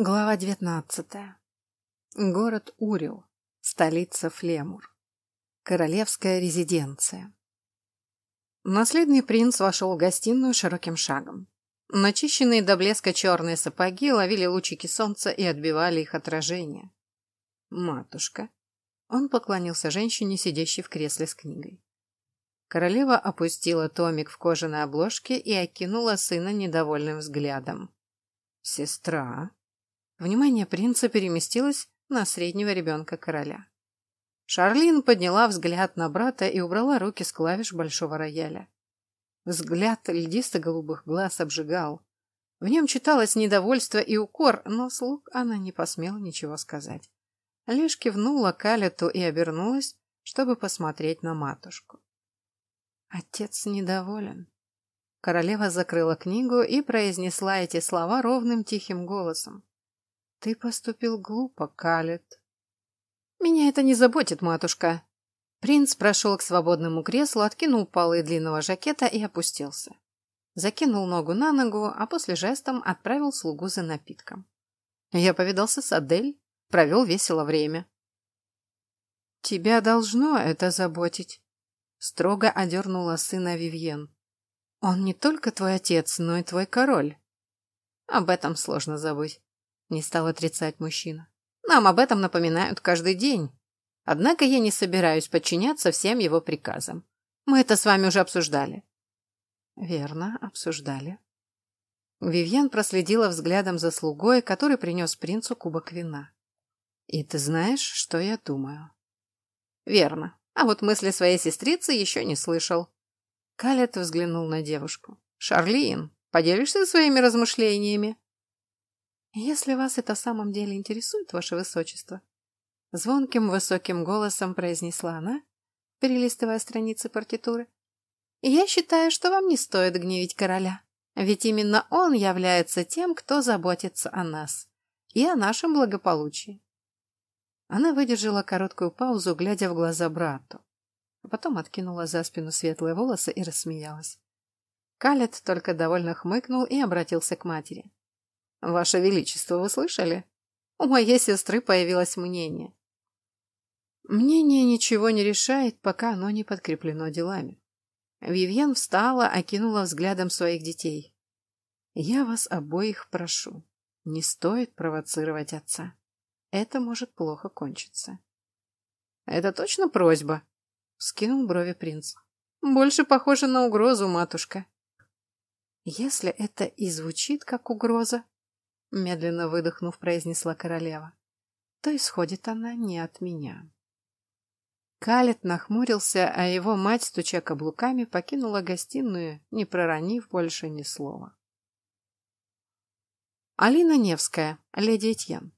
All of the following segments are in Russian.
Глава девятнадцатая. Город Урил. Столица Флемур. Королевская резиденция. Наследный принц вошел в гостиную широким шагом. Начищенные до блеска черные сапоги ловили лучики солнца и отбивали их отражение. «Матушка». Он поклонился женщине, сидящей в кресле с книгой. Королева опустила томик в кожаной обложке и окинула сына недовольным взглядом. «Сестра», Внимание принца переместилось на среднего ребенка короля. Шарлин подняла взгляд на брата и убрала руки с клавиш большого рояля. Взгляд льдисто-голубых глаз обжигал. В нем читалось недовольство и укор, но слуг она не посмела ничего сказать. Лишь кивнула Калету и обернулась, чтобы посмотреть на матушку. Отец недоволен. Королева закрыла книгу и произнесла эти слова ровным тихим голосом. Ты поступил глупо, Калет. Меня это не заботит, матушка. Принц прошел к свободному креслу, откинул полы длинного жакета и опустился. Закинул ногу на ногу, а после жестом отправил слугу за напитком. Я повидался с Адель, провел весело время. Тебя должно это заботить. Строго одернула сына Вивьен. Он не только твой отец, но и твой король. Об этом сложно забыть. Не стал отрицать мужчина. Нам об этом напоминают каждый день. Однако я не собираюсь подчиняться всем его приказам. Мы это с вами уже обсуждали. Верно, обсуждали. Вивьен проследила взглядом за слугой, который принес принцу кубок вина. И ты знаешь, что я думаю? Верно. А вот мысли своей сестрицы еще не слышал. Калет взглянул на девушку. Шарлин, поделишься своими размышлениями? «Если вас это в самом деле интересует, ваше высочество», звонким высоким голосом произнесла она, перелистывая страницы партитуры, «я считаю, что вам не стоит гневить короля, ведь именно он является тем, кто заботится о нас и о нашем благополучии». Она выдержала короткую паузу, глядя в глаза брату, а потом откинула за спину светлые волосы и рассмеялась. Калет только довольно хмыкнул и обратился к матери. Ваше Величество, вы слышали? У моей сестры появилось мнение. Мнение ничего не решает, пока оно не подкреплено делами. Вивьен встала, окинула взглядом своих детей. Я вас обоих прошу, не стоит провоцировать отца. Это может плохо кончиться. Это точно просьба? Скинул брови принц. Больше похоже на угрозу, матушка. Если это и звучит как угроза, медленно выдохнув, произнесла королева, то исходит она не от меня. Калет нахмурился, а его мать, стуча каблуками, покинула гостиную, не проронив больше ни слова. Алина Невская, леди Этьен.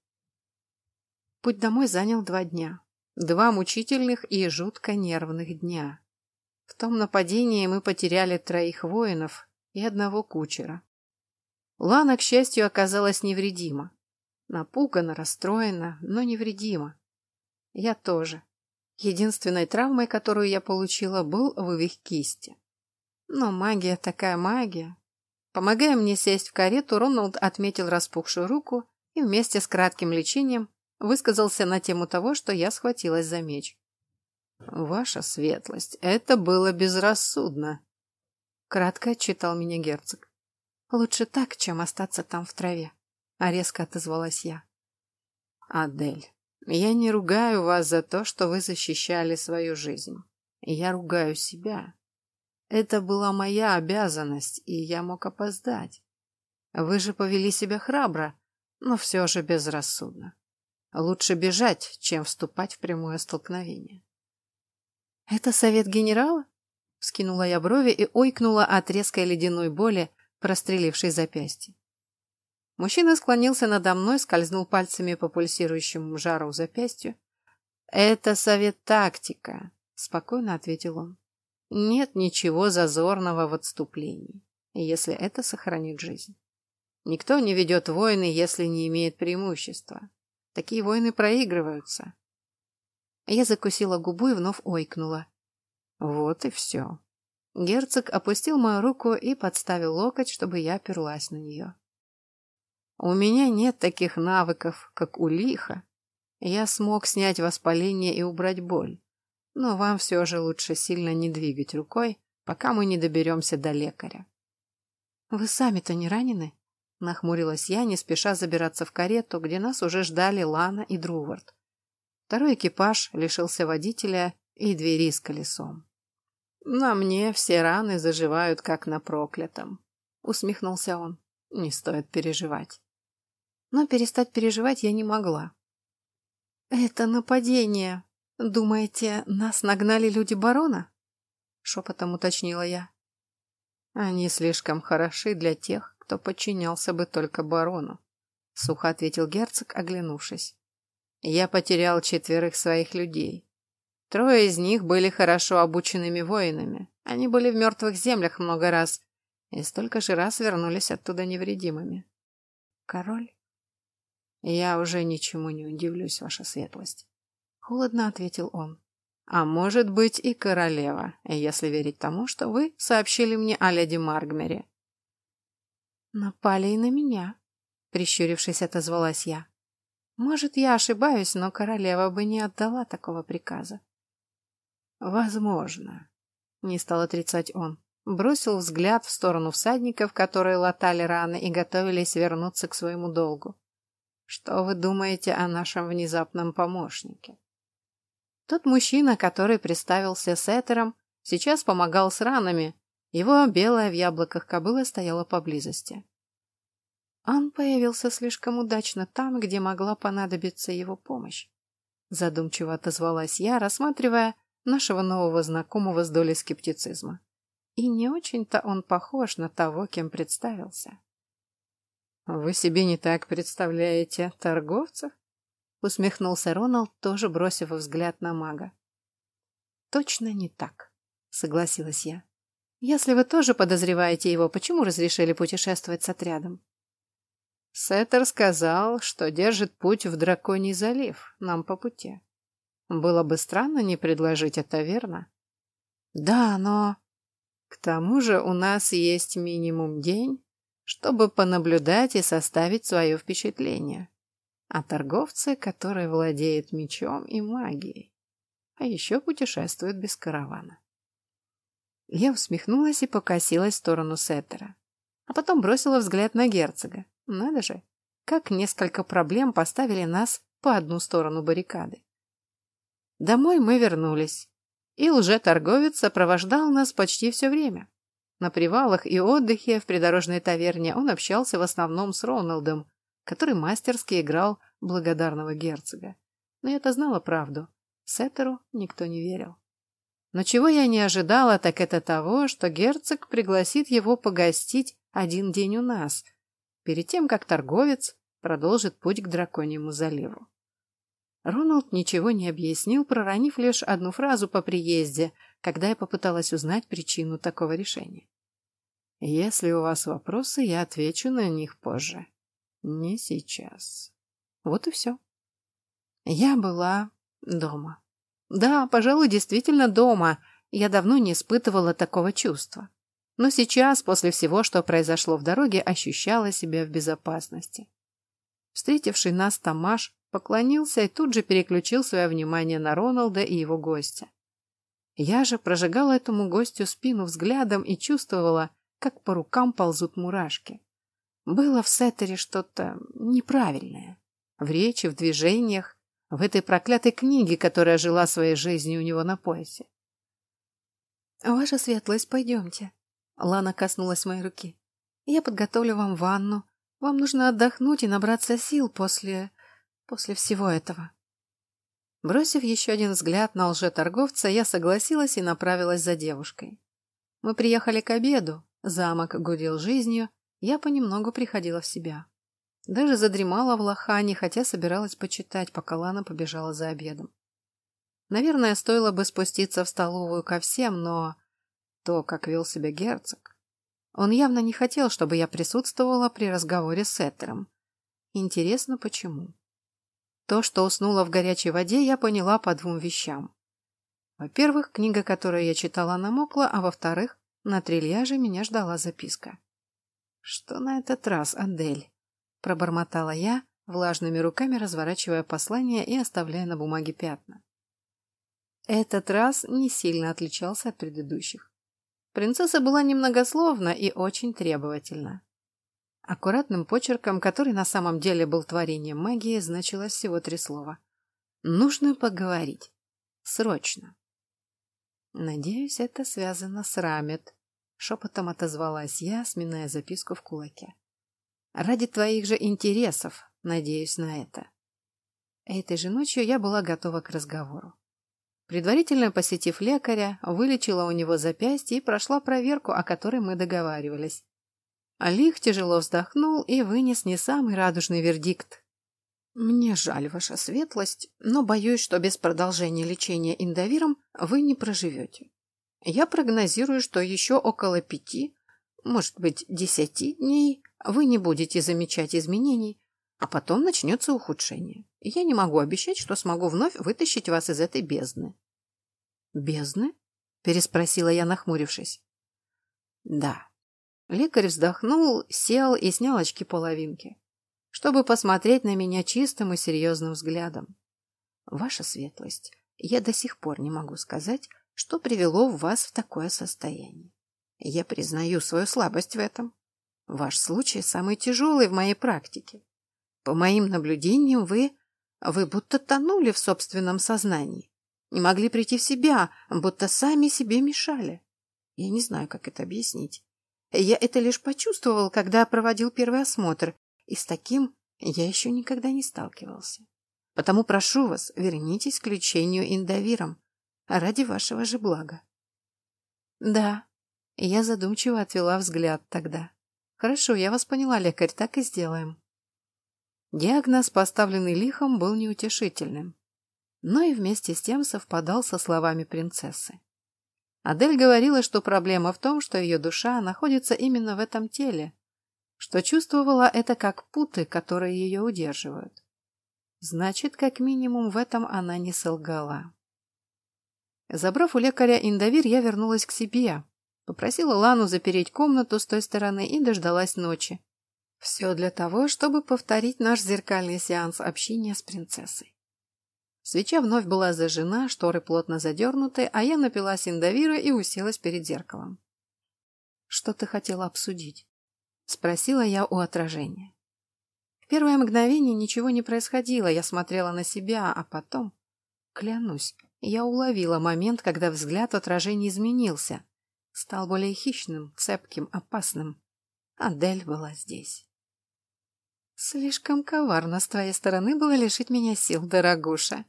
Путь домой занял два дня. Два мучительных и жутко нервных дня. В том нападении мы потеряли троих воинов и одного кучера. Лана, к счастью, оказалась невредима. Напугана, расстроена, но невредима. Я тоже. Единственной травмой, которую я получила, был вывих кисти. Но магия такая магия. Помогая мне сесть в карету, Роналд отметил распухшую руку и вместе с кратким лечением высказался на тему того, что я схватилась за меч. «Ваша светлость, это было безрассудно», — кратко отчитал меня герцог. Лучше так, чем остаться там в траве, а резко отозвалась я. Адель, я не ругаю вас за то, что вы защищали свою жизнь. Я ругаю себя. Это была моя обязанность, и я мог опоздать. Вы же повели себя храбро, но все же безрассудно. Лучше бежать, чем вступать в прямое столкновение. «Это совет генерала?» Вскинула я брови и ойкнула от резкой ледяной боли, простреливший запястье. Мужчина склонился надо мной, скользнул пальцами по пульсирующему жару запястью. «Это совет тактика», — спокойно ответил он. «Нет ничего зазорного в отступлении, если это сохранит жизнь. Никто не ведет войны, если не имеет преимущества. Такие войны проигрываются». Я закусила губу и вновь ойкнула. Вот и все. Герцог опустил мою руку и подставил локоть, чтобы я оперлась на нее. У меня нет таких навыков, как у лиха. Я смог снять воспаление и убрать боль. Но вам все же лучше сильно не двигать рукой, пока мы не доберемся до лекаря. Вы сами-то не ранены? Нахмурилась я, не спеша забираться в карету, где нас уже ждали Лана и Друвард. Второй экипаж лишился водителя и двери с колесом. «На мне все раны заживают, как на проклятом», — усмехнулся он. «Не стоит переживать». Но перестать переживать я не могла. «Это нападение. Думаете, нас нагнали люди барона?» — шепотом уточнила я. «Они слишком хороши для тех, кто подчинялся бы только барону», — сухо ответил герцог, оглянувшись. «Я потерял четверых своих людей. Трое из них были хорошо обученными воинами. Они были в мертвых землях много раз и столько же раз вернулись оттуда невредимыми. Король? Я уже ничему не удивлюсь, ваша светлость. Холодно ответил он. А может быть и королева, если верить тому, что вы сообщили мне о леди Маргмере. Напали и на меня, прищурившись, отозвалась я. Может, я ошибаюсь, но королева бы не отдала такого приказа. Возможно, не стал отрицать он. Бросил взгляд в сторону всадников, которые латали раны и готовились вернуться к своему долгу. Что вы думаете о нашем внезапном помощнике? Тот мужчина, который представился сеттером, сейчас помогал с ранами. Его белая в яблоках кобыла стояла поблизости. Он появился слишком удачно там, где могла понадобиться его помощь. Задумчиво отозвалась я, рассматривая нашего нового знакомого с долей скептицизма. И не очень-то он похож на того, кем представился. «Вы себе не так представляете торговцев?» усмехнулся Роналд, тоже бросив взгляд на мага. «Точно не так», — согласилась я. «Если вы тоже подозреваете его, почему разрешили путешествовать с отрядом?» Сеттер сказал, что держит путь в Драконий залив, нам по пути. Было бы странно не предложить это, верно? Да, но... К тому же у нас есть минимум день, чтобы понаблюдать и составить свое впечатление. А торговцы, которые владеют мечом и магией. А еще путешествуют без каравана. Я усмехнулась и покосилась в сторону Сеттера. А потом бросила взгляд на герцога. Надо же, как несколько проблем поставили нас по одну сторону баррикады. Домой мы вернулись, и лже-торговец сопровождал нас почти все время. На привалах и отдыхе в придорожной таверне он общался в основном с Роналдом, который мастерски играл благодарного герцога. Но я-то знала правду. Сеттеру никто не верил. Но чего я не ожидала, так это того, что герцог пригласит его погостить один день у нас, перед тем, как торговец продолжит путь к драконьему заливу. Роналд ничего не объяснил, проронив лишь одну фразу по приезде, когда я попыталась узнать причину такого решения. Если у вас вопросы, я отвечу на них позже. Не сейчас. Вот и все. Я была дома. Да, пожалуй, действительно дома. Я давно не испытывала такого чувства. Но сейчас, после всего, что произошло в дороге, ощущала себя в безопасности. Встретивший нас Тамаш поклонился и тут же переключил свое внимание на Роналда и его гостя. Я же прожигала этому гостю спину взглядом и чувствовала, как по рукам ползут мурашки. Было в Сеттере что-то неправильное. В речи, в движениях, в этой проклятой книге, которая жила своей жизнью у него на поясе. «Ваша светлость, пойдемте». Лана коснулась моей руки. «Я подготовлю вам ванну. Вам нужно отдохнуть и набраться сил после после всего этого. Бросив еще один взгляд на лжеторговца, я согласилась и направилась за девушкой. Мы приехали к обеду, замок гудел жизнью, я понемногу приходила в себя. Даже задремала в лохане, хотя собиралась почитать, пока Лана побежала за обедом. Наверное, стоило бы спуститься в столовую ко всем, но то, как вел себя герцог... Он явно не хотел, чтобы я присутствовала при разговоре с Этером. Интересно, почему? То, что уснула в горячей воде, я поняла по двум вещам. Во-первых, книга, которую я читала, намокла, а во-вторых, на трильяже меня ждала записка. Что на этот раз, Адель? пробормотала я, влажными руками разворачивая послание и оставляя на бумаге пятна. Этот раз не сильно отличался от предыдущих. Принцесса была немногословна и очень требовательна. Аккуратным почерком, который на самом деле был творением магии, значилось всего три слова. «Нужно поговорить. Срочно». «Надеюсь, это связано с Рамет», — шепотом отозвалась я, сминая записку в кулаке. «Ради твоих же интересов, надеюсь на это». Этой же ночью я была готова к разговору. Предварительно посетив лекаря, вылечила у него запястье и прошла проверку, о которой мы договаривались. Алих тяжело вздохнул и вынес не самый радужный вердикт. «Мне жаль, ваша светлость, но боюсь, что без продолжения лечения индовиром вы не проживете. Я прогнозирую, что еще около пяти, может быть, десяти дней вы не будете замечать изменений, а потом начнется ухудшение. Я не могу обещать, что смогу вновь вытащить вас из этой бездны». «Бездны?» – переспросила я, нахмурившись. «Да, Лекарь вздохнул, сел и снял очки-половинки, чтобы посмотреть на меня чистым и серьезным взглядом. Ваша светлость, я до сих пор не могу сказать, что привело вас в такое состояние. Я признаю свою слабость в этом. Ваш случай самый тяжелый в моей практике. По моим наблюдениям, вы... вы будто тонули в собственном сознании. Не могли прийти в себя, будто сами себе мешали. Я не знаю, как это объяснить. Я это лишь почувствовал, когда проводил первый осмотр, и с таким я еще никогда не сталкивался. Потому прошу вас, вернитесь к лечению индовиром, ради вашего же блага. Да, я задумчиво отвела взгляд тогда. Хорошо, я вас поняла, лекарь, так и сделаем. Диагноз, поставленный лихом, был неутешительным, но и вместе с тем совпадал со словами принцессы. Адель говорила, что проблема в том, что ее душа находится именно в этом теле, что чувствовала это как путы, которые ее удерживают. Значит, как минимум в этом она не солгала. Забрав у лекаря индовир, я вернулась к себе, попросила Лану запереть комнату с той стороны и дождалась ночи. Все для того, чтобы повторить наш зеркальный сеанс общения с принцессой. Свеча вновь была зажжена, шторы плотно задернуты, а я напилась индовира и уселась перед зеркалом. «Что ты хотела обсудить?» — спросила я у отражения. В первое мгновение ничего не происходило, я смотрела на себя, а потом... Клянусь, я уловила момент, когда взгляд в отражении изменился. Стал более хищным, цепким, опасным. Адель была здесь. «Слишком коварно с твоей стороны было лишить меня сил, дорогуша»,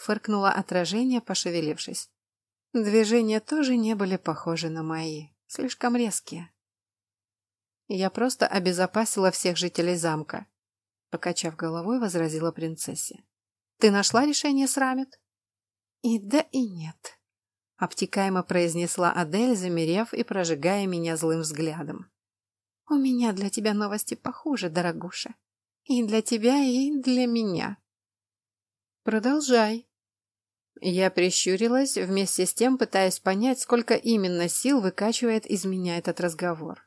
фыркнуло отражение, пошевелившись. Движения тоже не были похожи на мои, слишком резкие. Я просто обезопасила всех жителей замка, покачав головой, возразила принцессе. Ты нашла решение с Рамет? И да, и нет. Обтекаемо произнесла Адель, замерев и прожигая меня злым взглядом. У меня для тебя новости похуже, дорогуша. И для тебя, и для меня. Продолжай, я прищурилась, вместе с тем пытаясь понять, сколько именно сил выкачивает из меня этот разговор.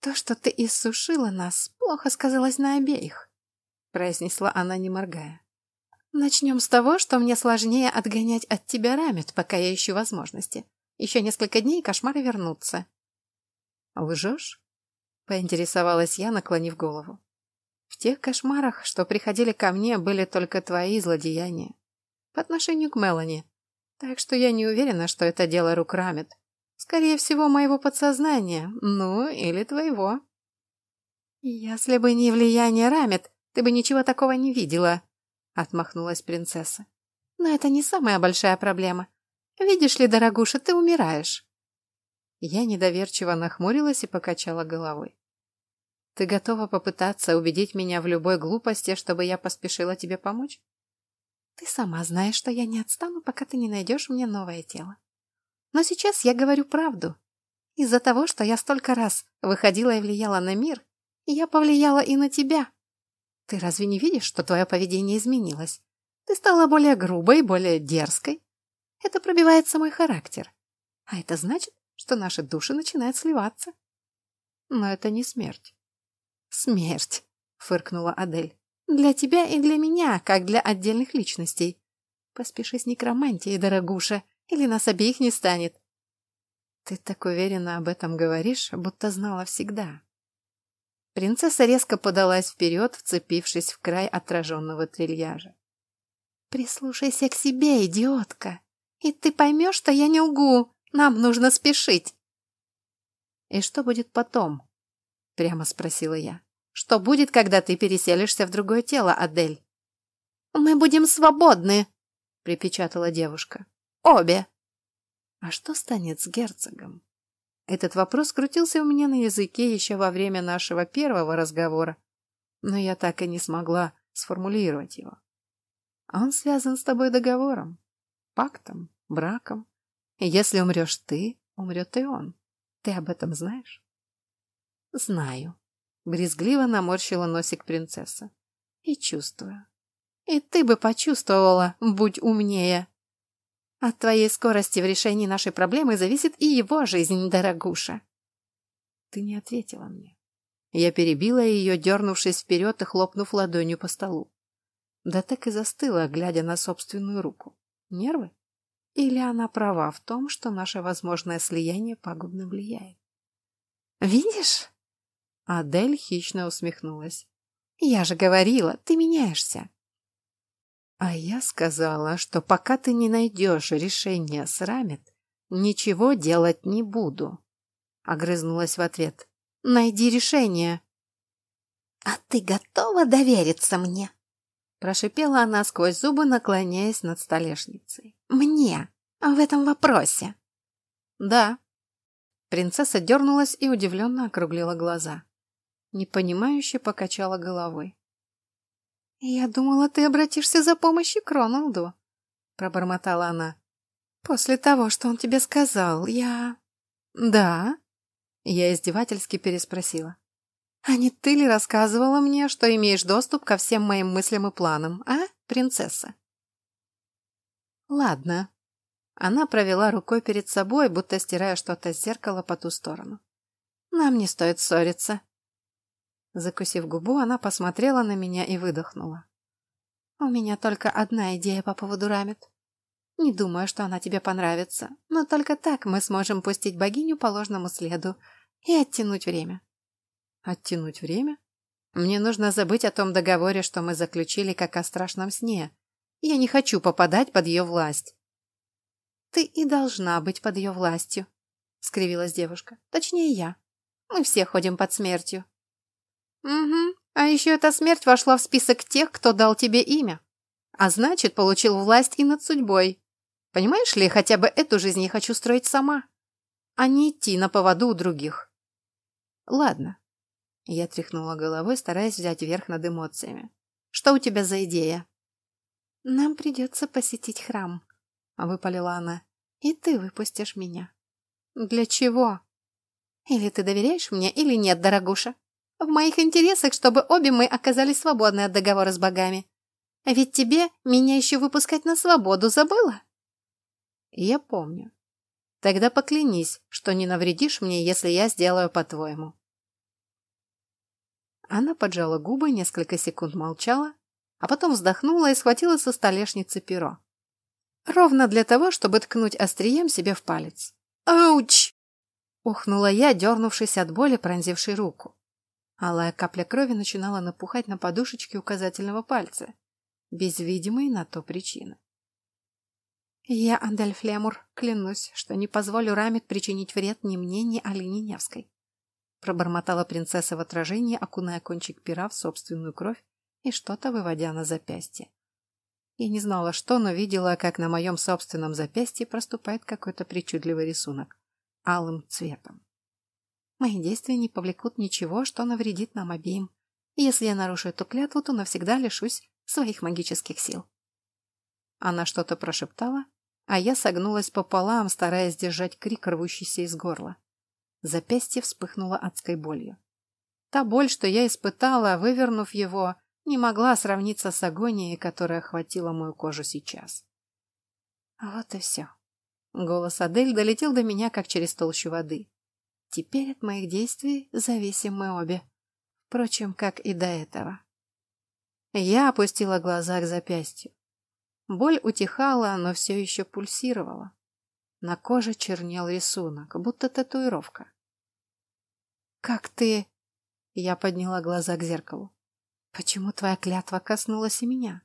«То, что ты иссушила нас, плохо сказалось на обеих», — произнесла она, не моргая. «Начнем с того, что мне сложнее отгонять от тебя рамет, пока я ищу возможности. Еще несколько дней, и кошмары вернутся». «Лжешь?» — поинтересовалась я, наклонив голову. «В тех кошмарах, что приходили ко мне, были только твои злодеяния по отношению к Мелани. Так что я не уверена, что это дело рук Рамет. Скорее всего, моего подсознания, ну, или твоего. Если бы не влияние Рамет, ты бы ничего такого не видела, отмахнулась принцесса. Но это не самая большая проблема. Видишь ли, дорогуша, ты умираешь. Я недоверчиво нахмурилась и покачала головой. Ты готова попытаться убедить меня в любой глупости, чтобы я поспешила тебе помочь? Ты сама знаешь, что я не отстану, пока ты не найдешь мне новое тело. Но сейчас я говорю правду. Из-за того, что я столько раз выходила и влияла на мир, я повлияла и на тебя. Ты разве не видишь, что твое поведение изменилось? Ты стала более грубой, более дерзкой. Это пробивается мой характер. А это значит, что наши души начинают сливаться. Но это не смерть. Смерть, фыркнула Адель. Для тебя и для меня, как для отдельных личностей. Поспеши с некромантией, дорогуша, или нас обеих не станет. Ты так уверенно об этом говоришь, будто знала всегда. Принцесса резко подалась вперед, вцепившись в край отраженного трильяжа. «Прислушайся к себе, идиотка, и ты поймешь, что я не лгу. Нам нужно спешить». «И что будет потом?» — прямо спросила я. «Что будет, когда ты переселишься в другое тело, Адель?» «Мы будем свободны», — припечатала девушка. «Обе». «А что станет с герцогом?» Этот вопрос крутился у меня на языке еще во время нашего первого разговора, но я так и не смогла сформулировать его. Он связан с тобой договором, пактом, браком. И если умрешь ты, умрет и он. Ты об этом знаешь? Знаю. Брезгливо наморщила носик принцесса. И чувствую. И ты бы почувствовала, будь умнее. От твоей скорости в решении нашей проблемы зависит и его жизнь, дорогуша. Ты не ответила мне. Я перебила ее, дернувшись вперед и хлопнув ладонью по столу. Да так и застыла, глядя на собственную руку. Нервы? Или она права в том, что наше возможное слияние пагубно влияет? «Видишь?» Адель хищно усмехнулась. «Я же говорила, ты меняешься. А я сказала, что пока ты не найдешь решение с Рамет, ничего делать не буду. Огрызнулась в ответ. Найди решение. А ты готова довериться мне? Прошипела она сквозь зубы, наклоняясь над столешницей. Мне? В этом вопросе? Да. Принцесса дернулась и удивленно округлила глаза. Непонимающе покачала головой. «Я думала, ты обратишься за помощью к Роналду», — пробормотала она. «После того, что он тебе сказал, я...» «Да?» — я издевательски переспросила. «А не ты ли рассказывала мне, что имеешь доступ ко всем моим мыслям и планам, а, принцесса?» «Ладно». Она провела рукой перед собой, будто стирая что-то с зеркала по ту сторону. «Нам не стоит ссориться. Закусив губу, она посмотрела на меня и выдохнула. «У меня только одна идея по поводу Рамет. Не думаю, что она тебе понравится, но только так мы сможем пустить богиню по ложному следу и оттянуть время». «Оттянуть время? Мне нужно забыть о том договоре, что мы заключили, как о страшном сне. Я не хочу попадать под ее власть». «Ты и должна быть под ее властью», — скривилась девушка. «Точнее, я. Мы все ходим под смертью». Угу. А еще эта смерть вошла в список тех, кто дал тебе имя. А значит, получил власть и над судьбой. Понимаешь ли, хотя бы эту жизнь я хочу строить сама, а не идти на поводу у других. Ладно. Я тряхнула головой, стараясь взять верх над эмоциями. Что у тебя за идея? Нам придется посетить храм, выпалила она. И ты выпустишь меня. Для чего? Или ты доверяешь мне, или нет, дорогуша? В моих интересах, чтобы обе мы оказались свободны от договора с богами. А ведь тебе меня еще выпускать на свободу забыла? Я помню. Тогда поклянись, что не навредишь мне, если я сделаю по-твоему. Она поджала губы, несколько секунд молчала, а потом вздохнула и схватила со столешницы перо. Ровно для того, чтобы ткнуть острием себе в палец. «Ауч!» — ухнула я, дернувшись от боли, пронзившей руку. Алая капля крови начинала напухать на подушечке указательного пальца, без видимой на то причины. «Я, Андель Флемур, клянусь, что не позволю Рамит причинить вред ни мне, ни Алине Невской», пробормотала принцесса в отражении, окуная кончик пера в собственную кровь и что-то выводя на запястье. Я не знала, что, но видела, как на моем собственном запястье проступает какой-то причудливый рисунок алым цветом. Мои действия не повлекут ничего, что навредит нам обеим. Если я нарушу эту клятву, то навсегда лишусь своих магических сил. Она что-то прошептала, а я согнулась пополам, стараясь держать крик, рвущийся из горла. Запястье вспыхнуло адской болью. Та боль, что я испытала, вывернув его, не могла сравниться с агонией, которая охватила мою кожу сейчас. Вот и все. Голос Адель долетел до меня, как через толщу воды. Теперь от моих действий зависим мы обе. Впрочем, как и до этого. Я опустила глаза к запястью. Боль утихала, но все еще пульсировала. На коже чернел рисунок, будто татуировка. «Как ты...» Я подняла глаза к зеркалу. «Почему твоя клятва коснулась и меня?»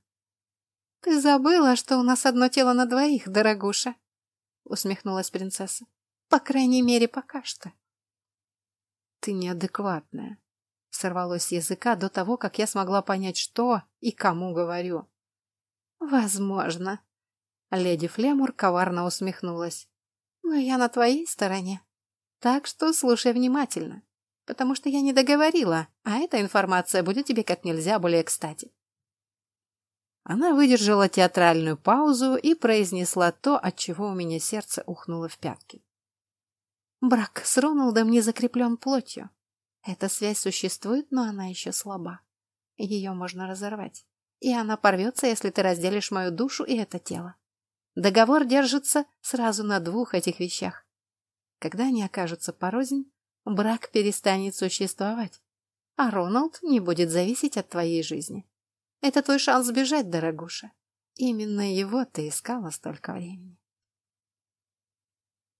«Ты забыла, что у нас одно тело на двоих, дорогуша?» Усмехнулась принцесса. «По крайней мере, пока что». «Ты неадекватная», — сорвалось языка до того, как я смогла понять, что и кому говорю. «Возможно». Леди Флемур коварно усмехнулась. «Но я на твоей стороне. Так что слушай внимательно, потому что я не договорила, а эта информация будет тебе как нельзя более кстати». Она выдержала театральную паузу и произнесла то, от чего у меня сердце ухнуло в пятки. Брак с Роналдом не закреплен плотью. Эта связь существует, но она еще слаба. Ее можно разорвать и она порвется, если ты разделишь мою душу и это тело. Договор держится сразу на двух этих вещах. Когда они окажутся порознь, брак перестанет существовать, а Роналд не будет зависеть от твоей жизни. Это твой шанс сбежать, дорогуша. Именно его ты искала столько времени.